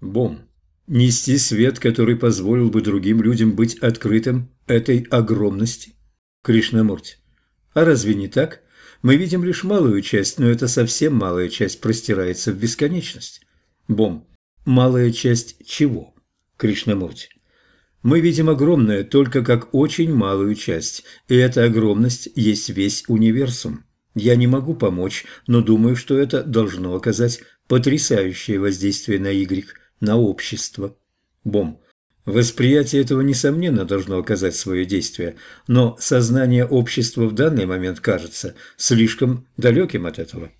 Бом. Нести свет, который позволил бы другим людям быть открытым этой огромности. Кришнамурти. А разве не так? Мы видим лишь малую часть, но эта совсем малая часть простирается в бесконечность. Бом. Малая часть чего? Кришнамурти. Мы видим огромное только как очень малую часть, и эта огромность есть весь универсум. Я не могу помочь, но думаю, что это должно оказать потрясающее воздействие на Y, на общество. Бом. Восприятие этого, несомненно, должно оказать свое действие, но сознание общества в данный момент кажется слишком далеким от этого.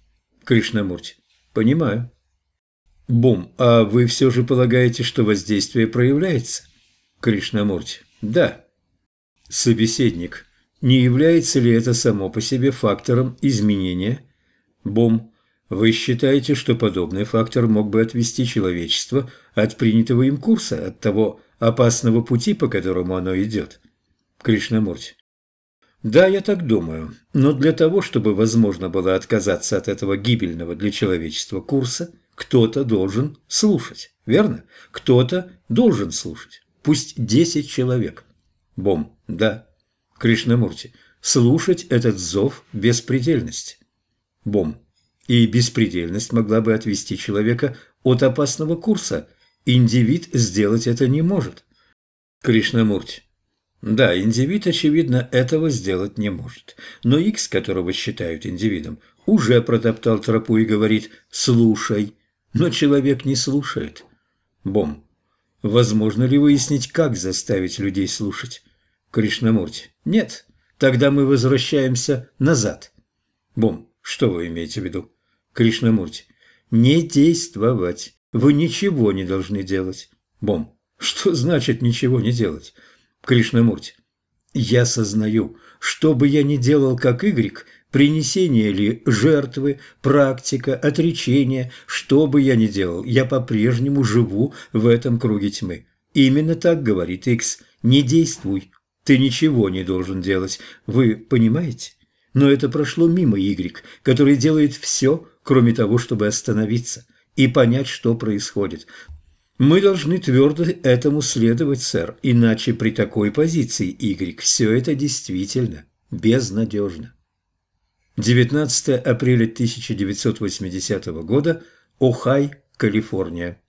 Кришнамурти. Понимаю. Бум, а вы все же полагаете, что воздействие проявляется? Кришнамурти. Да. Собеседник. Не является ли это само по себе фактором изменения? Бом. Вы считаете, что подобный фактор мог бы отвести человечество от принятого им курса, от того опасного пути, по которому оно идет? Кришнамурти. Да, я так думаю, но для того, чтобы возможно было отказаться от этого гибельного для человечества курса, кто-то должен слушать, верно? Кто-то должен слушать. Пусть десять человек. Бом, да. Кришнамурти, слушать этот зов беспредельности. Бом, и беспредельность могла бы отвести человека от опасного курса. Индивид сделать это не может. Кришнамурти, да, индивид, очевидно, этого сделать не может. Но X, которого считают индивидом, уже протоптал тропу и говорит «слушай». Но человек не слушает. Бом. Возможно ли выяснить, как заставить людей слушать? Кришнамурти. Нет. Тогда мы возвращаемся назад. Бом, что вы имеете в виду? Кришнамурти. Не действовать. Вы ничего не должны делать. Бом. Что значит ничего не делать? Кришнамурти. Я сознаю, что бы я ни делал как Игрик, принесение ли жертвы, практика, отречение, что бы я ни делал, я по-прежнему живу в этом круге тьмы. Именно так говорит Икс. Не действуй, ты ничего не должен делать. Вы понимаете? Но это прошло мимо Y, который делает все, кроме того, чтобы остановиться и понять, что происходит. Мы должны твердо этому следовать, сэр, иначе при такой позиции Y все это действительно безнадежно. 19 апреля 1980 года, Охай, Калифорния.